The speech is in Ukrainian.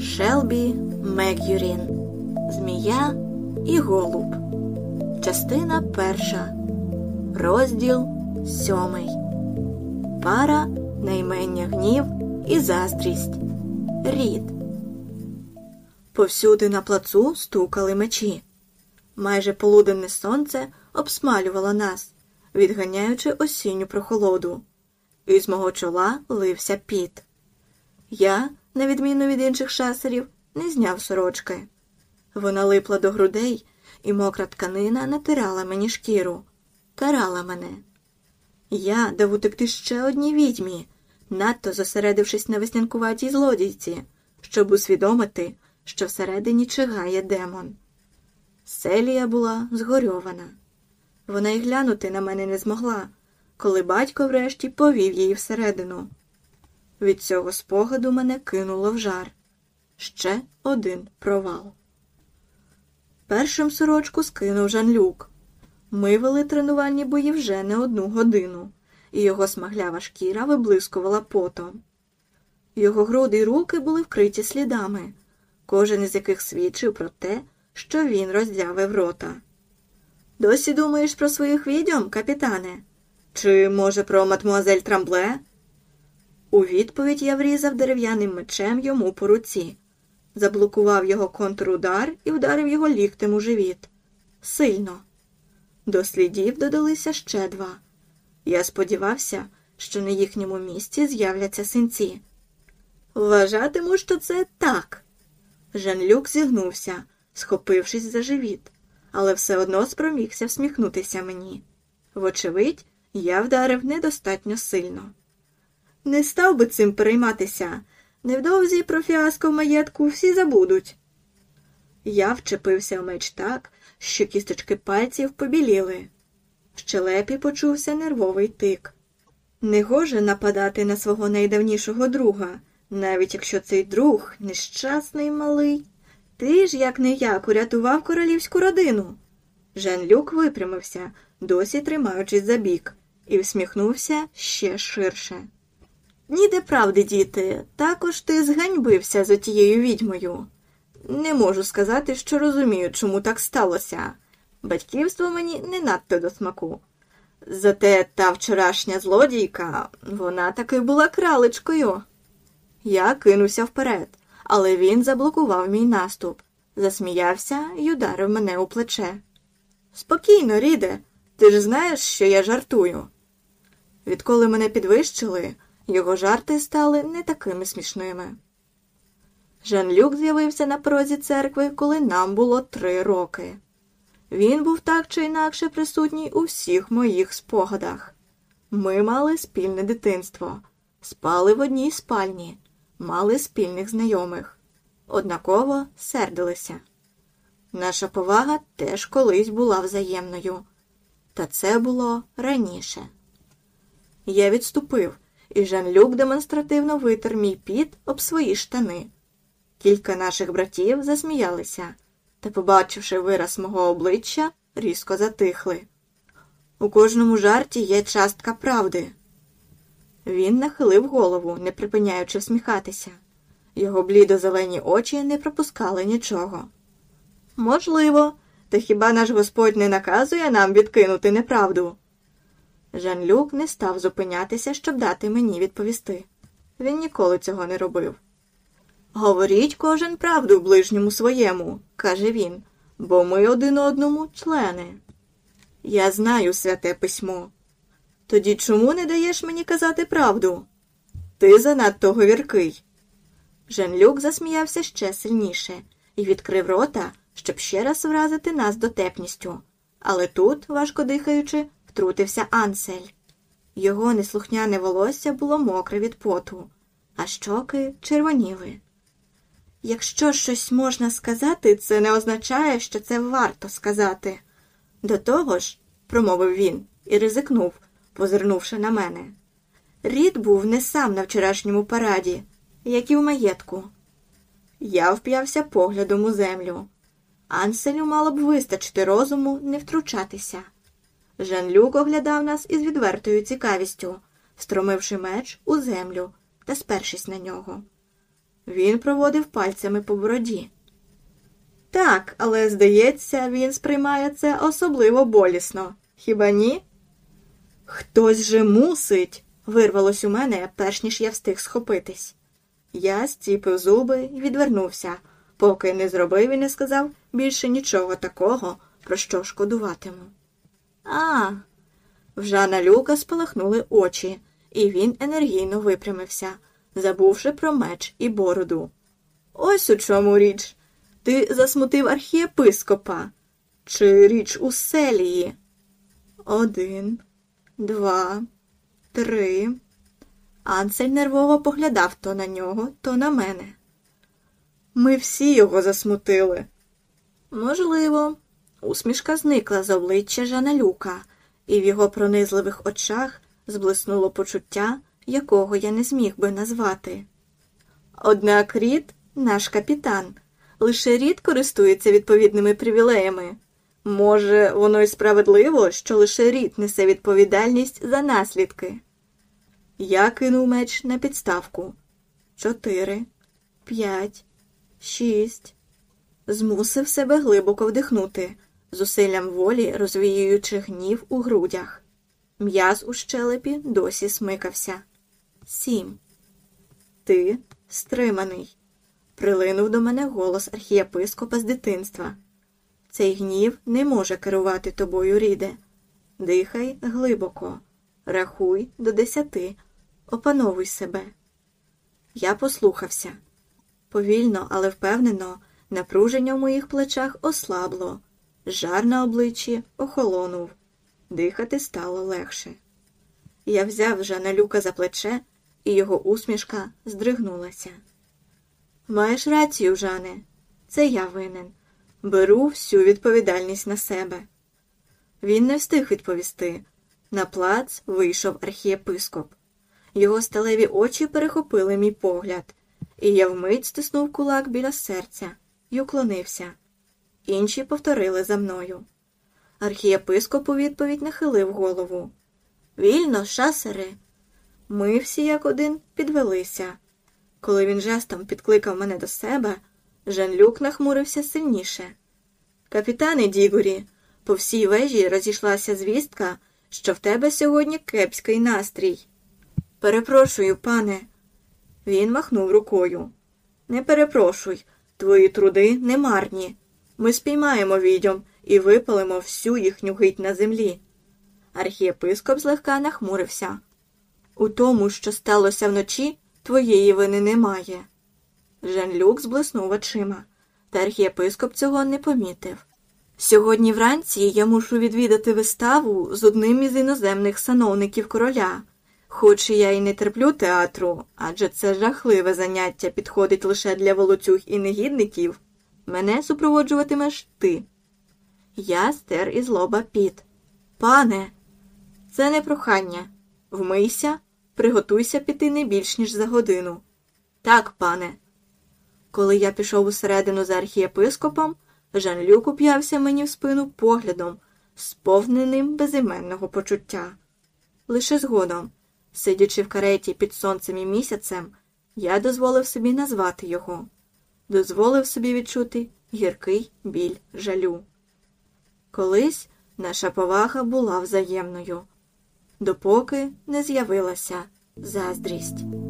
Шелбі Мек'юрін Змія і Голуб. Частина перша. Розділ сьомий. Пара наймення гнів і заздрість. Рід. Повсюди на плацу стукали мечі. Майже полуденне сонце обсмалювало нас, відганяючи осінню прохолоду. Із мого чола лився піт. Я, на відміну від інших шасерів, не зняв сорочки. Вона липла до грудей, і мокра тканина натирала мені шкіру, карала мене. Я дав утекти ще одній відьмі, надто зосередившись на веснянкуватій злодійці, щоб усвідомити, що всередині чигає демон. Селія була згорьована. Вона й глянути на мене не змогла, коли батько врешті повів її всередину. Від цього спогаду мене кинуло в жар. Ще один провал. Першим сорочку скинув Жанлюк. Ми вели тренувальні бої вже не одну годину, і його смаглява шкіра виблискувала потом. Його груди й руки були вкриті слідами, кожен із яких свідчив про те, що він роздявив рота. Досі думаєш про своїх відьом, капітане? Чи, може, про мадмуазель Трамбле? У відповідь я врізав дерев'яним мечем йому по руці, заблокував його контрудар і вдарив його ліктем у живіт. Сильно. До слідів додалися ще два. Я сподівався, що на їхньому місці з'являться синці. Вважатиму, що це так. Жан-Люк зігнувся, схопившись за живіт, але все одно спромігся всміхнутися мені. Вочевидь, я вдарив недостатньо сильно. Не став би цим перейматися. Невдовзі про фіаско в маєтку всі забудуть. Я вчепився в меч так, що кісточки пальців побіліли. В щелепі почувся нервовий тик. Негоже нападати на свого найдавнішого друга, навіть якщо цей друг нещасний малий. Ти ж, як не як, урятував королівську родину. Жан Люк випрямився, досі тримаючись за бік, і всміхнувся ще ширше. Ніде правди, діти, також ти зганьбився за тією відьмою. Не можу сказати, що розумію, чому так сталося. Батьківство мені не надто до смаку. Зате та вчорашня злодійка, вона таки була кралечкою. Я кинувся вперед, але він заблокував мій наступ, засміявся і ударив мене у плече. Спокійно, Ріде, ти ж знаєш, що я жартую. Відколи мене підвищили, його жарти стали не такими смішними. Жан-Люк з'явився на порозі церкви, коли нам було три роки. Він був так чи інакше присутній у всіх моїх спогадах. Ми мали спільне дитинство, спали в одній спальні, мали спільних знайомих, однаково сердилися. Наша повага теж колись була взаємною, та це було раніше. Я відступив, і Жан-Люк демонстративно витер мій піт об свої штани. Кілька наших братів засміялися та, побачивши вираз мого обличчя, різко затихли. У кожному жарті є частка правди. Він нахилив голову, не припиняючи всміхатися. Його блідо-зелені очі не пропускали нічого. Можливо, та хіба наш Господь не наказує нам відкинути неправду? Жан-Люк не став зупинятися, щоб дати мені відповісти. Він ніколи цього не робив. Говоріть кожен правду ближньому своєму, каже він, бо ми один одному члени. Я знаю святе письмо. Тоді чому не даєш мені казати правду? Ти занадто говіркий. Жан-Люк засміявся ще сильніше і відкрив рота, щоб ще раз вразити нас дотепністю. Але тут, важко дихаючи, втрутився Ансель. Його неслухняне волосся було мокре від поту, а щоки червоніли. Якщо щось можна сказати, це не означає, що це варто сказати. До того ж, промовив він і ризикнув, позирнувши на мене. Рід був не сам на вчорашньому параді, як і в маєтку. Я вп'явся поглядом у землю. Анселю мало б вистачити розуму не втручатися. Жан-Люк оглядав нас із відвертою цікавістю, стромивши меч у землю та спершись на нього. Він проводив пальцями по бороді. Так, але здається, він сприймає це особливо болісно. Хіба ні? Хтось же мусить, вирвалось у мене, перш ніж я встиг схопитись. Я стіпив зуби і відвернувся, поки не зробив і не сказав більше нічого такого, про що шкодуватиму. А, в Жана Люка спалахнули очі, і він енергійно випрямився, забувши про меч і бороду. Ось у чому річ. Ти засмутив архієпископа. Чи річ у селії? Один, два, три. Ансель нервово поглядав то на нього, то на мене. Ми всі його засмутили. Можливо, усмішка зникла з обличчя Жана Люка, і в його пронизливих очах зблиснуло почуття, якого я не зміг би назвати. Однак Рід, наш капітан, лише рід користується відповідними привілеями. Може, воно й справедливо, що лише рід несе відповідальність за наслідки. Я кинув меч на підставку. Чотири, п'ять, шість. Змусив себе глибоко вдихнути, зусиллям волі розвіюючи гнів у грудях. М'яз у щелепі досі смикався. Сім. Ти стриманий. Прилинув до мене голос архієпископа з дитинства. Цей гнів не може керувати тобою, ріде. Дихай глибоко, рахуй до десяти, опановуй себе. Я послухався. Повільно, але впевнено, напруження в моїх плечах ослабло, жар на обличчі охолонув, дихати стало легше. Я взяв Жана Люка за плече, і його усмішка здригнулася. Маєш рацію, Жане, це я винен. Беру всю відповідальність на себе. Він не встиг відповісти. На плац вийшов архієпископ. Його сталеві очі перехопили мій погляд, і я вмить стиснув кулак біля серця і уклонився. Інші повторили за мною. Архієпископ у відповідь нахилив голову. Вільно, шасери. Ми всі як один підвелися. Коли він жестом підкликав мене до себе, Жан-Люк нахмурився сильніше. Капітане Дігорі, по всій вежі розійшлася звістка, що в тебе сьогодні кепський настрій. Перепрошую, пане. Він махнув рукою. Не перепрошуй, твої труди не марні. Ми спіймаємо відьом і випалимо всю їхню гить на землі. Архієпископ злегка нахмурився. У тому, що сталося вночі, твоєї вини немає. Жан-Люк зблиснув очима, та архієпископ цього не помітив. Сьогодні вранці я мушу відвідати виставу з одним із іноземних сановників короля. Хоч я й не терплю театру, адже це жахливе заняття підходить лише для волоцюг і негідників. Мене супроводжуватимеш ти. Я стер із лоба піт. Пане, це не прохання. Вмийся, приготуйся піти не більш ніж за годину. Так, пане. Коли я пішов усередину за архієпископом, Жан-Люк уп'явся мені в спину поглядом, сповненим безіменного почуття. Лише згодом, сидячи в кареті під сонцем і місяцем, я дозволив собі назвати його, дозволив собі відчути гіркий біль жалю. Колись наша повага була взаємною, допоки не з'явилася заздрість.